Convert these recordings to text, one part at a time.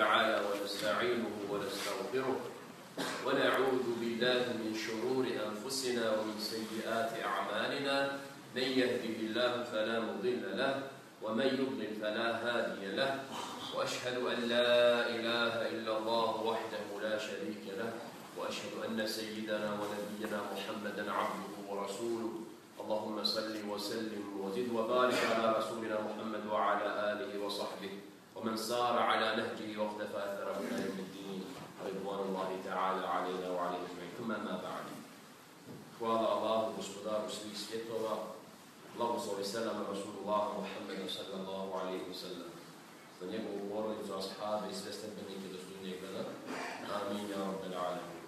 تعالى ونستعينه ونستغفره ونعوذ بالله من شرور أنفسنا ومن سيئات أعمالنا. من يهده الله فلا مضل له ومن يضلل فلا هادي له. وأشهد أن لا إله إلا الله وحده لا شريك له. وأشهد أن سيدنا ونبينا محمدا عبده ورسوله. اللهم صل وسلم وزد وبارك على رسولنا محمد وعلى آله وصحبه. ومن سار على نهجه واقتفى أثره إلى يوم الدين رضوان الله تعالى علينا وعليه أجمعين ثم ما بعد Hvala Allahu, gospodaru svih svjetova, blagoslov i selam Rasulullah Muhammeda sallallahu alaihi wa sallam, za njegovu porodicu, ashabi i sve stepenike do sudnjeg dana. Amin, ja rabbel alamin.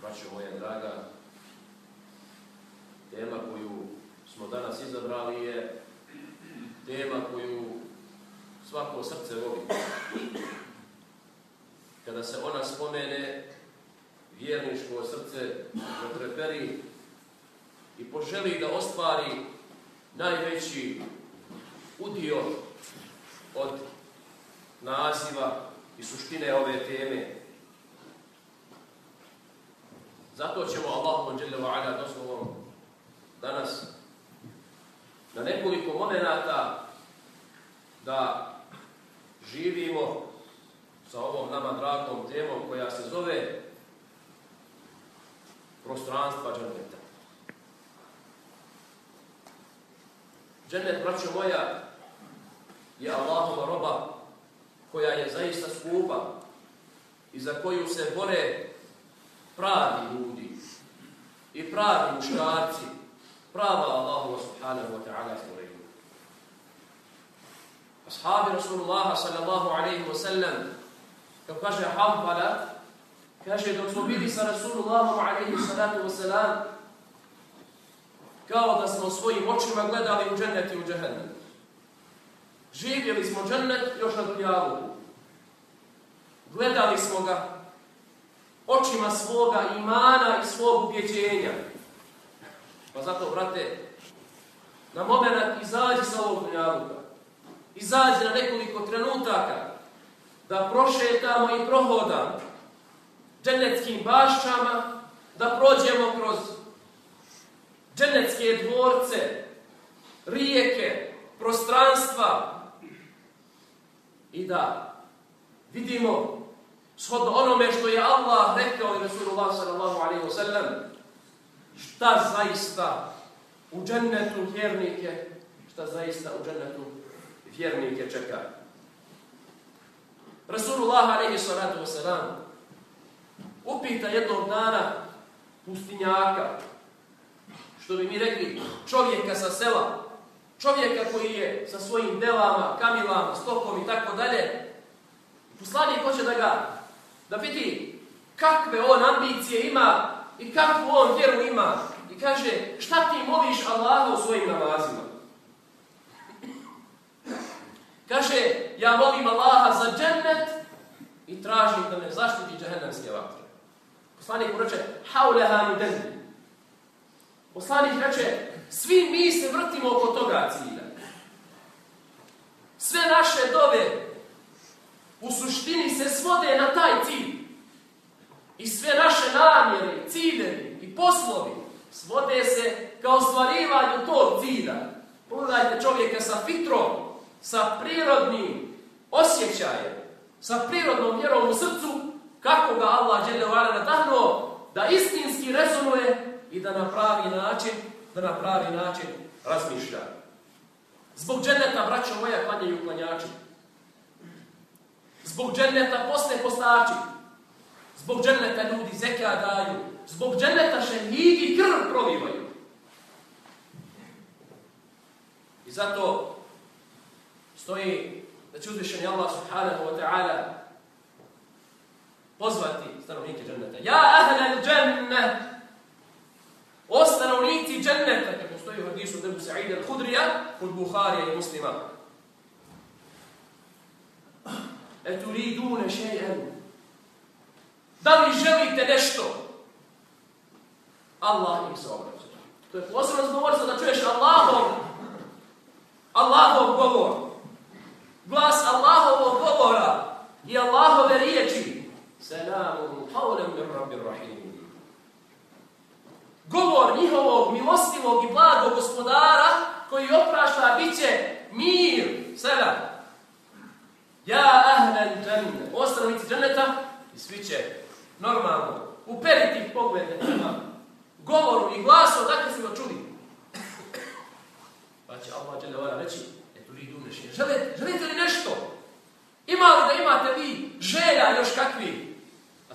Braćo moja draga, tema koju smo danas izabrali je tema koju svako srce voli. Kada se ona spomene, vjerniško srce zatreperi i poželi da ostvari najveći udio od naziva i suštine ove teme. Zato ćemo Allahom dželle ala dozvolom danas na nekoliko momenata da živimo sa ovom nama dragom temom koja se zove prostranstva džaneta. Dženet, braćo moja, je Allahova roba koja je zaista skupa i za koju se bore pravi ljudi i pravi muškarci, prava Allahova subhanahu wa ta'ala stvorenja. Ashabi Rasulullah sallallahu alaihi wa sallam, kao kaže Hanbala, kaže dok smo bili sa Rasulullahom alaihi salatu wa salam, kao da smo svojim očima gledali u džennet i u džehennem. Živjeli smo džennet još na dunjavu. Gledali smo ga očima svoga imana i svog ubjeđenja. Pa zato, brate, na moment izađi sa ovog dunjavuka izađe na nekoliko trenutaka da prošetamo i prohodamo dženeckim bašćama, da prođemo kroz dženecke dvorce, rijeke, prostranstva i da vidimo shodno onome što je Allah rekao i Rasulullah sallallahu alaihi wa sallam šta zaista u džennetu vjernike, šta zaista u džennetu vjernike čeka. Rasulullah alaihi salatu wa upita jednog dana pustinjaka, što bi mi rekli čovjeka sa sela, čovjeka koji je sa svojim delama, kamilama, stokom i tako dalje, poslanik hoće da ga, da vidi kakve on ambicije ima i kakvu on vjeru ima. I kaže, šta ti moliš Allaha u svojim namazima? Kaže, ja molim Allaha za džennet i tražim da me zaštiti džahennemske vatre. Poslanik mu reče, hauleha mi denni. Poslanik reče, svi mi se vrtimo oko toga cilja. Sve naše dove u suštini se svode na taj cilj. I sve naše namjere, ciljevi i poslovi svode se kao ostvarivanju tog cilja. Pogledajte čovjeka sa fitrom, sa prirodnim osjećajem, sa prirodnom vjerom u srcu, kako ga Allah žele vale natahnuo, da istinski rezonuje i da na pravi način, da na pravi način razmišlja. Zbog dženeta, braćo moja, klanjaju klanjači. Zbog dženeta poste postači. Zbog dženeta ljudi zeka daju. Zbog dženeta šehidi krv prolivaju. I zato stoji da će uzvišeni Allah subhanahu wa ta'ala pozvati stanovnike dženneta. Ja ahlel džennet! O stanovnici dženneta, kako stoji u hadisu Debu Sa'id al-Hudrija, kod Buharija i muslima. E turidune še'en. Da li želite nešto? Allah im se obraća. To je posebno zgovorca da čuješ Allahov, Allahov govor. Selamun qawlan min rabbir rahim. Govor njihovog milostivog i blagog gospodara koji oprašta biće mir, selam. Ja ahlan jannah, ostanite džaneta i svi će normalno uperiti pogled na govoru Govor i glas odakle se čuli. Pa će Allah dželle vala reći: "Eto li dumneš, želite, želite li nešto?" Ima li da imate vi želja još kakvi?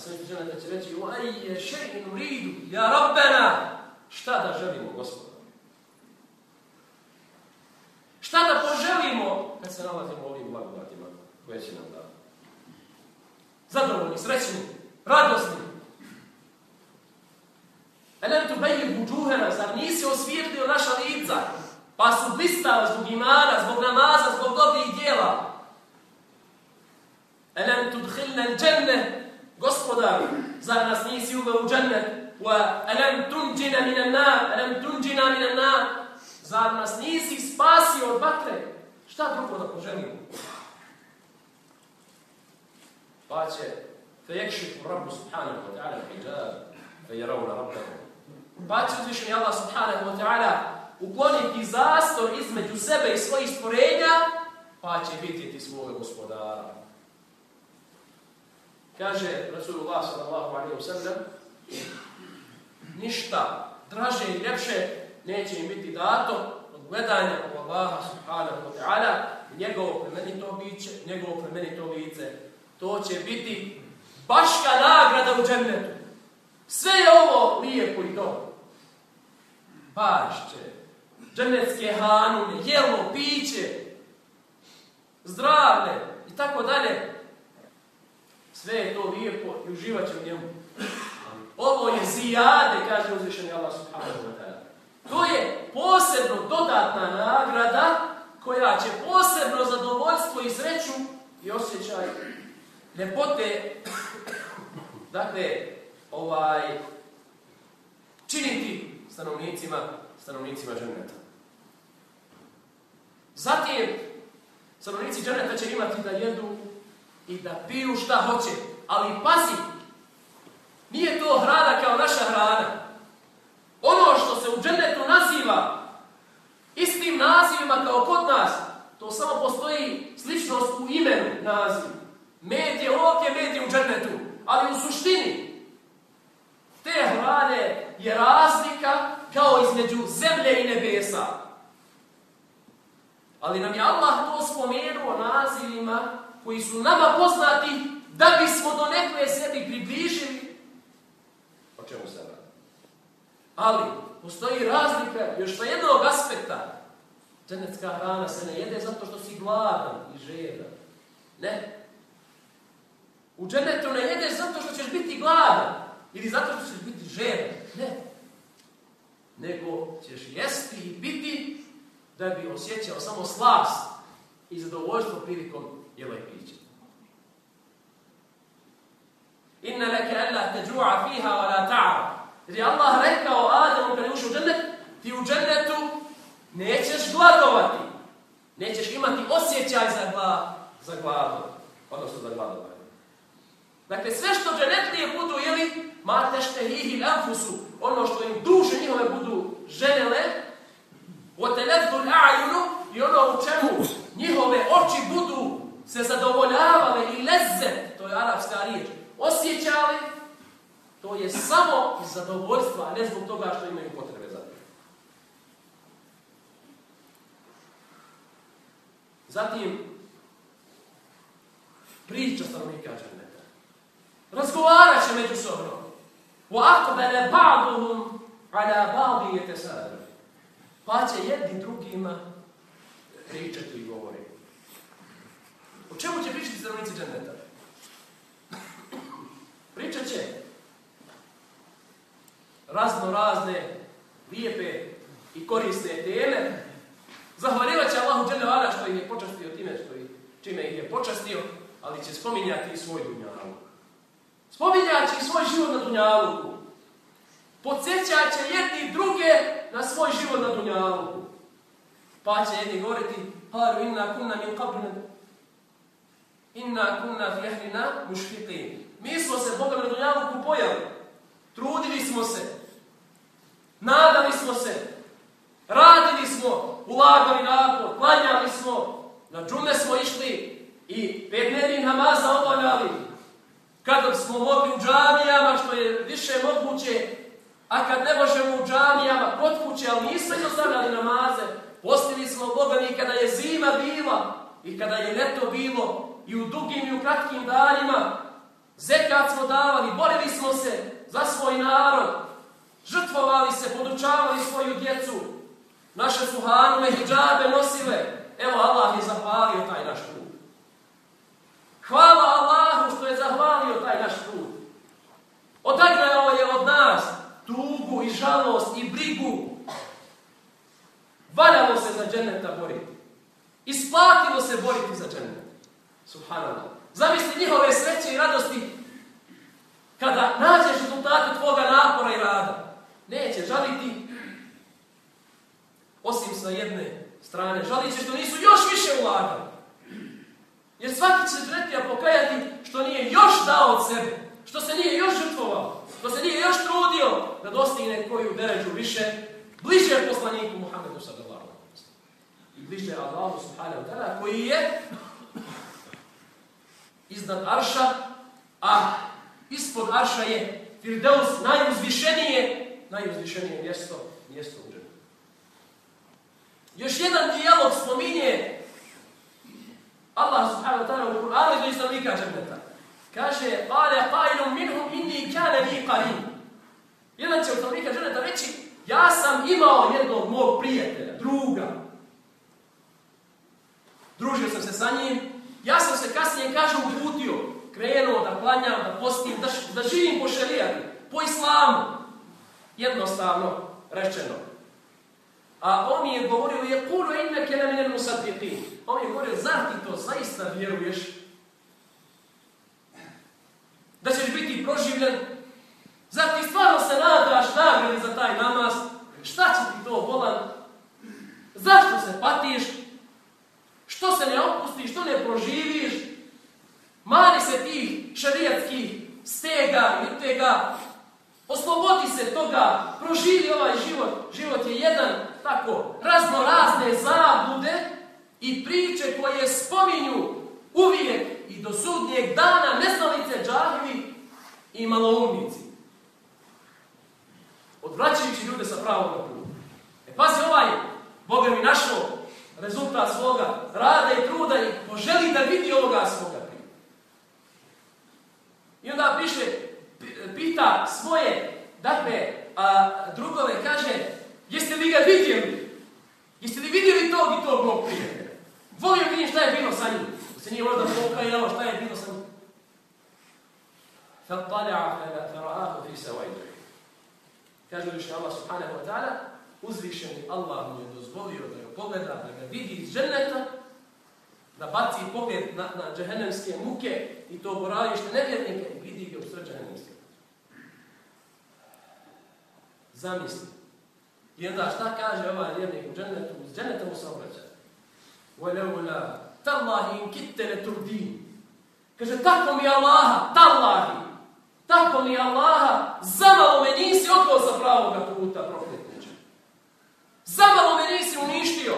A što ću da će reći, aj je še'in u ridu, ja rabbena, šta da želimo, gospod? Šta da poželimo kad se nalazimo ovim blagodatima koje će nam dati? Zadovoljni, srećni, radosni. Elem tu bejir buđuhena, zar nisi osvijetlio naša lica? Pa su blistala zbog imana, zbog namaza, zbog dobrih djela. Elem tu dhilne dženne, gospodar, zar nas nisi uveo u džennet? Wa elem tunđina minan na, elem tunđina minan na, zar nas nisi spasio od vatre? Šta drugo da poželimo? Pa će فيكشف الرب سبحانه وتعالى الحجاب فيرون ربهم Pa će uzvišeni Allah subhanahu wa ta'ala ukloniti zastor između sebe i svojih stvorenja, pa će vidjeti svoga gospodara. Kaže Rasulullah sallallahu alaihi wa sallam, ništa draže i ljepše neće im biti dato od gledanja u Allaha subhanahu wa ta'ala njegovo plemenito biće, njegovo plemenito lice. To će biti baška nagrada u džennetu. Sve je ovo lijepo i dobro. Bašće, džennetske hanune, jelo, piće, zdravlje i tako dalje. Sve je to lijepo i uživat će u njemu. Ovo je zijade, kaže uzvišeni Allah subhanahu wa ta'ala. To je posebno dodatna nagrada koja će posebno zadovoljstvo i sreću i osjećaj ljepote dakle, ovaj, činiti stanovnicima, stanovnicima dženeta. Zatim, stanovnici dženeta će imati da jedu i da piju šta hoće. Ali pazi, nije to hrana kao naša hrana. Ono što se u džennetu naziva istim nazivima kao kod nas, to samo postoji sličnost u imenu nazivu. Med je ovdje, med je u džennetu. Ali u suštini, te hrane je razlika kao između zemlje i nebesa. Ali nam je Allah to spomenuo nazivima koji su nama poznati da bismo do nekoj sebi približili. O čemu se radi? Ali, postoji razlika još sa jednog aspekta. Dženecka hrana se ne jede zato što si gladan i žedan. Ne. U dženetu ne jedeš zato što ćeš biti gladan ili zato što ćeš biti žedan. Ne. Nego ćeš jesti i biti da bi osjećao samo slast i zadovoljstvo prilikom jela i pića. Inna leke alla teđu'a fiha wa la ta'ra. Jer je Allah rekao Adamu kada ušao u džennet, ti u džennetu nećeš gladovati. Nećeš imati osjećaj za, gla, za gladu. Odnosno za gladovanje. Dakle, sve što dženetlije budu, jeli, ma tešte hihi anfusu, ono što im duše njihove budu ženele, o telezdu l'a'junu, i ono u čemu njihove oči budu se zadovoljavale i leze, to je arapska riječ, osjećali, to je samo iz zadovoljstva, a ne zbog toga što imaju potrebe za to. Zatim, priča stanovnika dženeta. Razgovarat će međusobno. وَأَقْبَلَ بَعْضُهُمْ عَلَى بَعْضِ يَتَسَادُ Pa će jedni drugima pričati i govoriti. O čemu će pričati stanovnici džaneta? Pričat će razno razne, lijepe i korisne teme. Zahvaljivat će Allahu džaneta što ih je počastio time što ih, čime ih je počastio, ali će spominjati i svoj dunjavu. i svoj život na dunjalu. Podsjećat će jedni druge na svoj život na dunjalu. Pa će jedni govoriti, Haru inna kunna min qablina, inna kunna fi ahlina mušfiqin. Mi smo se Boga na Dunjaluku pojali. Trudili smo se. nadali smo se, radili smo, ulagali napor, klanjali smo, na džume smo išli i pet namaza obavljali. Kada smo mogli u džamijama, što je više moguće, a kad ne možemo u džamijama, kod kuće, ali nismo izostavljali namaze, postili smo Boga i kada je zima bila, i kada je leto bilo, i u dugim i u kratkim danima, zekat smo davali, borili smo se za svoj narod, žrtvovali se, podučavali svoju djecu, naše su hanume, hijjabe nosile. Evo Allah je zahvalio taj naš put. Hvala Allahu što je zahvalio taj naš put. Odagnao je od nas tugu i žalost i brigu. Valjalo se za dženeta boriti. Isplatilo se boriti za dženeta. Subhanallah. Zamisli njihove sreće i radosti kada nađeš rezultate tvoga napora i rada. Neće žaliti osim sa jedne strane. Žalit će što nisu još više ulagali. Jer svaki će se tretija pokajati što nije još dao od sebe. Što se nije još žrtvovao. Što se nije još trudio da dostigne koju deređu više. Bliže poslaniku Muhammedu sallallahu i bliže Allahu subhanahu wa ta'ala koji je iznad Arša, a ispod Arša je Firdeus najuzvišenije, najuzvišenije mjesto, mjesto u džene. Još jedan dijalog spominje Allah subhanahu wa ta'ala u Kur'anu između stanovnika dženneta. Kaže, kale qajlum minhum inni kane li qarin. Jedan će od stanovnika dženneta reći, ja sam imao jednog mog prijatelja, druga. Družio sam se sa njim, ja sam se kasnije, kaže, uputio, krenuo da klanjam, da postim, da, da živim po šarijatu, po islamu. Jednostavno rečeno. A on mi je govorio, je kuru inne kene mine musadbiqin. On mi je govorio, zar ti to zaista vjeruješ? Da ćeš biti proživljen? Zar ti stvarno se nadaš nagradi za taj namaz? Šta će ti to bolan? Zašto se patiš? Što se ne opustiš? Što ne proživiš? Mani se ti šarijatskih stega i tega. Oslobodi se toga. Proživi ovaj život. Život je jedan tako razno razne zablude i priče koje spominju uvijek i do sudnijeg dana neznalice džahili i maloumnici. Odvraćajući ljude sa pravom na put. E pazi ovaj, Boga mi našao rezultat svoga rada i truda i poželi da vidi ovoga svoga prije. I onda piše, pita svoje, dakle, a, drugove kaže, jeste li ga vidjeli? Jeste li vidjeli tog i tog mog prijatelja? Volio vidim šta je bilo sa njim. Da se nije možda pokajao šta je bilo sa njim. فَطَلَعَ فَرَآهُ فِي سَوَيْدُ Kaže li Allah subhanahu wa ta'ala, uzvišeni Allah mu je dozvolio da ga pogleda, da ga vidi iz dženneta, da baci pogled na, na džehennemske muke i to boravište nevjernike i vidi ga u sred džehennemske. Zamisli. I onda šta kaže ovaj vjernik u džennetu? Iz dženneta mu se obraća. وَلَوْلَا تَاللَّهِ إِنْ كِتَّ لَتُرْدِينَ Kaže, tako mi Allaha, tallahi, tako mi Allaha, zamalo me nisi odgao za pravoga puta, profetniče. Zamalo me nisi uništio.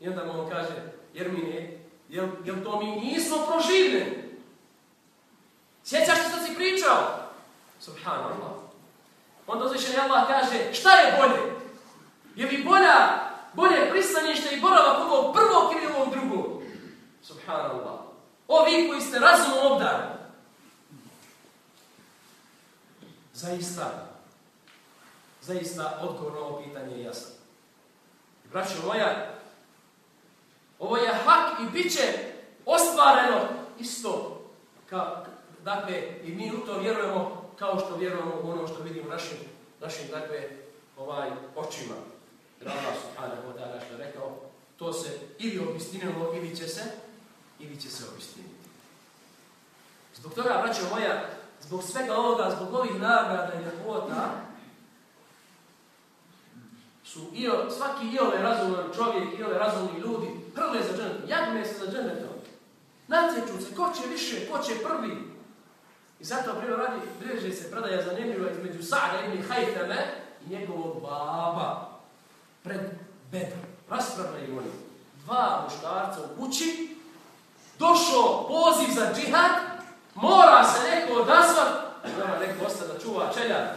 I onda mu on kaže, jer mi ne, jel, jel to mi nismo proživljeni? Sjećaš što si pričao? Subhanallah. Onda uzvišeni Allah kaže, šta je bolje? Je li bolja, bolje pristanište i boravak ovog prvog ili ovog drugog? Subhanallah. Ovi koji ste razumom obdarani. Zaista, zaista odgovor na ovo pitanje je jasno. Braćo moja, ovo je hak i bit će ostvareno isto. Ka, dakle, i mi u to vjerujemo kao što vjerujemo u ono što vidimo našim, našim dakle, ovaj, očima. Jer Allah subhanahu wa ta'ala što je rekao, to se ili obistinilo, ili će se, ili će se obistiniti. Zbog toga, braćo moja, zbog svega ovoga, zbog ovih nagrada i ljepota, su i svaki i ove razuman čovjek i ove razumni ljudi prve za dženetom, jagme se za džennetom. Natječu se, ko će više, ko će prvi. I zato prije radi, bliže se predaja zanimljiva između Sa'da ibn Hajtame i njegovog baba pred bedom. Raspravljaju oni. Dva muškarca u kući, došao poziv za džihad, mora se neko odazvat, mora neko ostati da čuva čelja,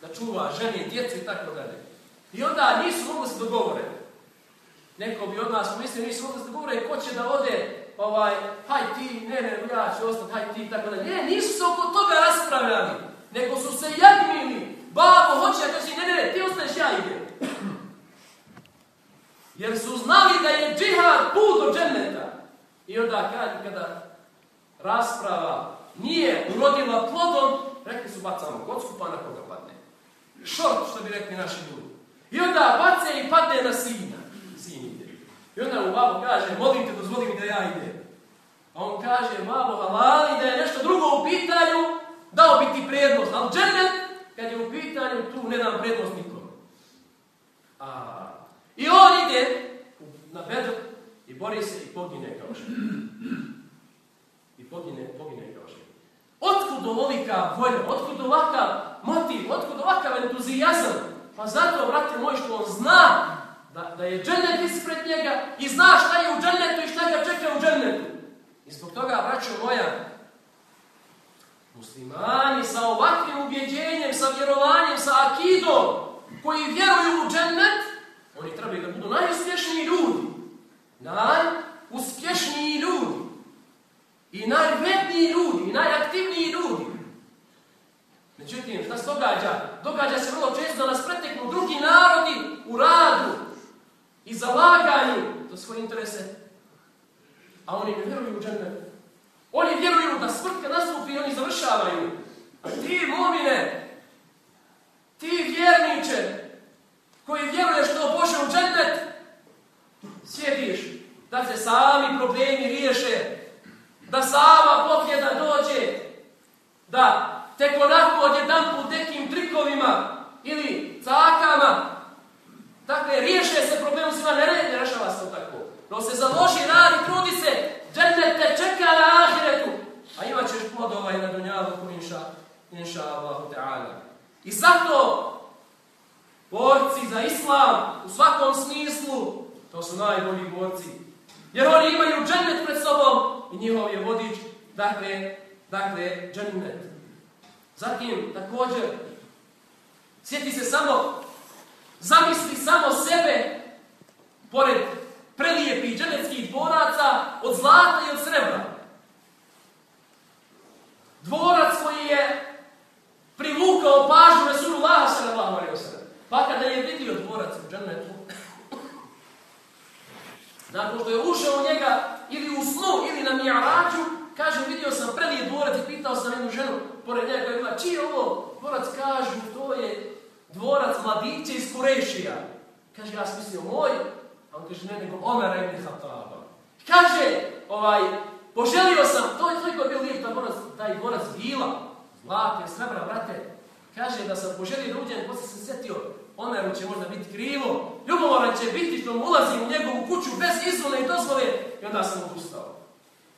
da čuva žene, djecu i tako dalje. I onda nisu mogli se dogovoriti. Neko bi od nas pomislio, nisu mogli se dogovoriti ko će da ode, ovaj, haj ti, ne, ne, ja ću ostati, haj ti, tako da. Ne, nisu se oko toga raspravljali, nego su se jagmili. Babo, hoće, ja kaži, ne, ne, ne, ti ostaneš, ja idem. Jer su znali da je džihad put do dženneta. I onda kad, kada rasprava nije urodila plodom, rekli su bacamo kocku pa na koga padne. Šort, što bi rekli naši ljudi. I onda bace i padne na sina. Sin ide. I onda mu babo kaže, molim te, dozvoli mi da ja idem. A on kaže, malo halali, da je nešto drugo u pitanju, dao bi ti prednost. Ali džennet, kad je u pitanju, tu ne dam prednost nikom. A, I on ide na bedru i bori se i pogine kao što. I pogine, pogine kao što. Otkud ovolika volja, otkud ovakav motiv, otkud ovakav entuzijazam? Pa zato, brate moj, što on zna da, da je džennet ispred njega i zna šta je u džennetu i šta ga čeka u džennetu. I zbog toga, braćo moja, muslimani sa ovakvim ubjeđenjem, sa vjerovanjem, sa akidom, koji vjeruju u džennet, oni trebaju da budu najuspješniji ljudi. Najuspješniji ljudi. I najvredniji ljudi, i najaktivniji ljudi. Međutim, šta se događa? Događa se vrlo često da nas preteknu drugi narodi u radu i zalaganju za svoje interese. A oni ne vjeruju u džennet. Oni vjeruju da smrtka nastupi i oni završavaju. A ti, momine, ti vjerniče, koji vjeruješ to Bože u džennet, sjediš da se sami problemi riješe, da sama pobjeda dođe, da tek onako odjedan put nekim trikovima ili cakama, dakle, riješe se problem svima, ne, ne rešava se tako. No se založi, radi, trudi se, džennet te čeka na ahiretu, a imat ćeš plodova i na dunjalu, inša, inša Allahu Teala. I zato, borci za islam, u svakom smislu, to su najbolji borci. Jer oni imaju džennet pred sobom i njihov je vodič, dakle, dakle, džennet. Zatim, također, sjeti se samo, zamisli samo sebe, pored prelijepih dženeckih dvoraca, od zlata i od srebra. Dvorac koji je privukao pažnju Resulullah sallallahu alaihi wa. Pa kada je vidio dvorac u dženetu, nakon što je ušao u njega ili u snu ili na mijarađu, kaže, vidio sam prelijep dvorac i pitao sam jednu ženu, pored njega ima, bila, čiji je ovo? Dvorac kažu, to je dvorac mladića iz Kurešija. Kaže, ja sam mislio, moj, a on kaže, ne, nego Omer ibn Hataba. Kaže, ovaj, poželio sam, to je toliko bio lijep, taj dvorac, taj dvorac vila, zlate, srebra, brate. Kaže, da sam poželio da uđem, se sam sjetio, Omeru će možda biti krivo, ljubomoran će biti što mu ulazim u njegovu kuću bez izvole i dozvole, i onda sam odustao.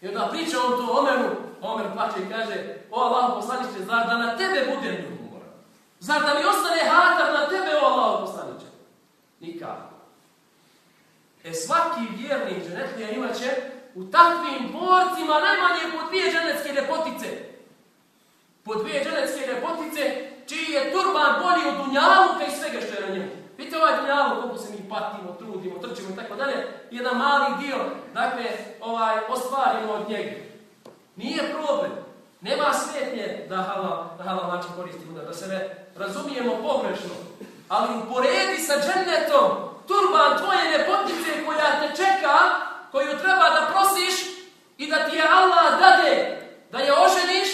I onda priča on to Omeru, Omer plaće i kaže, o Allah poslaniće, zar da na tebe bude ljubomoran? Zar da mi ostane hatar na tebe, o Allah poslaniće? Nikako. E svaki vjernik dženetlija imaće u takvim borcima najmanje po dvije dženecke ljepotice. Po dvije dženecke ljepotice, čiji je turban bolji od dunjavuka i svega što je na njemu. Vidite patimo, trudimo, trčimo i tako dalje, jedan mali dio, dakle, ovaj, ostvarimo od njega. Nije problem. Nema smetnje da halal, da halal način koristimo, da se ne razumijemo pogrešno. Ali uporedi sa džennetom, turban tvoje nepotice koja te čeka, koju treba da prosiš i da ti je Allah dade da je oženiš,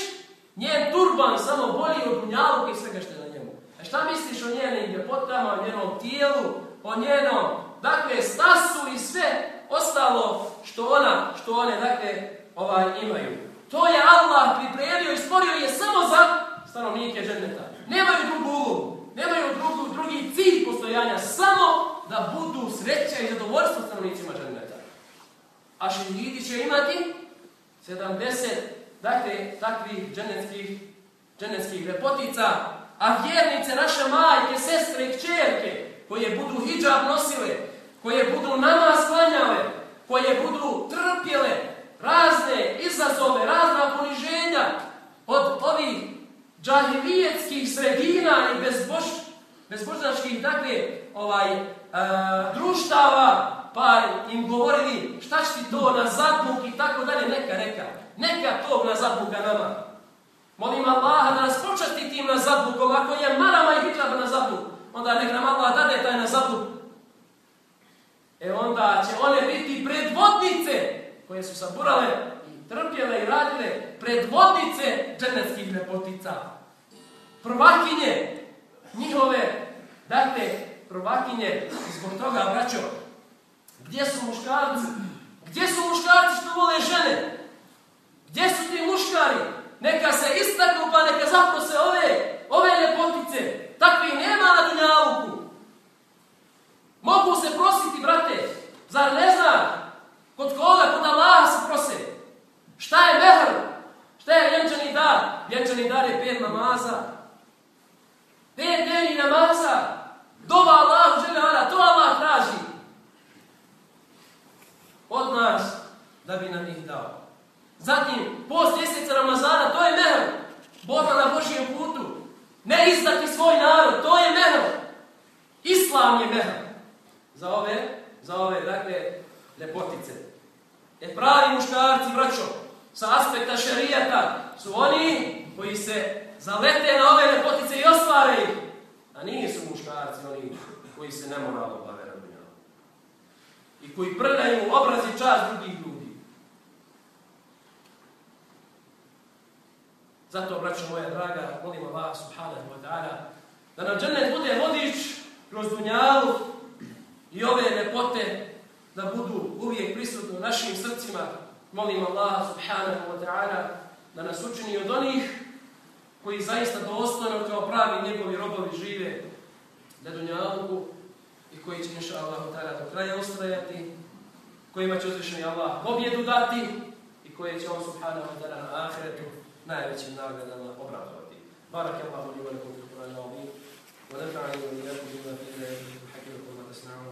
njen turban samo bolji od dunjaluka i svega što je na njemu. A šta misliš o njenim ljepotama, o njenom tijelu, o njenom, dakle, stasu i sve ostalo što ona, što one, dakle, ovaj, imaju. To je Allah pripremio i stvorio je samo za stanovnike dženneta. Nemaju drugu ulogu, nemaju drugu, drugi cilj postojanja, samo da budu sreća i zadovoljstvo stanovnicima dženneta. A šehidi će imati 70, dakle, takvih džennetskih, džennetskih lepotica, A vjernice, naše majke, sestre i kćerke, koje budu hijab nosile, koje budu nama sklanjale, koje budu trpjele razne izazove, razna poniženja od ovih džahilijetskih sredina i bezbož, bezbožnačkih, dakle, ovaj, e, društava, pa im govorili šta će ti to na zadmuk i tako dalje, neka, neka, neka tog na zadmuka nama. Molim Allaha da nas počasti tim na zadmukom, ako je marama i hijab na zadmuk, onda nek nam Allah dade taj na. E onda će one biti predvodnice koje su saburale i trpjele i radile predvodnice dženevskih nepotica. Prvakinje njihove, dakle, prvakinje, zbog toga, braćo, gdje su muškarci? Gdje su muškarci što vole žene? Gdje su ti muškari? Neka se istaknu pa neka zaprose ove, ove nepotice. Takvi nema na dunjavuku. Mogu se prositi, brate. Zar ne zna? Kod koga? Kod Allaha se prose. Šta je mehr? Šta je vjenčani dar? Vjenčani dar je pet namaza. Pet dnevni namaza. Dova Allahu žele to Allah traži. Od nas, da bi nam ih dao. Zatim, post mjeseca Ramazana, to je mehr. Borba na Božijem putu. Ne izdati svoj narod, to je mehr. Islam je mehr. Za ove, za ove, dakle, lepotice. E pravi muškarci, braćo, sa aspekta šarijata, su oni koji se zalete na ove lepotice i ostvare ih. A nisu muškarci oni koji se nemoralno bave rabinjama. I koji prdaju obraz i čast drugih ljudi. Zato, braćo moja draga, molim Allah subhanahu wa ta'ala, da nam džennet bude vodič kroz dunjalu i ove lepote da budu uvijek prisutni u našim srcima. Molim Allah subhanahu wa ta'ala da nas učini od onih koji zaista dostojno kao pravi njegovi robovi žive na dunjalu i koji će inša Allah ta'ala do kraja ustrajati, kojima će uzvišeni Allah pobjedu dati i koje će on subhanahu wa ta'ala na ahiretu najvećim nagradama obrazovati. Barak je Allah li velikom fi Kur'an i wa nafa'ani wa iyakum bima fi ilahi wa hakim wa ma tasna'un.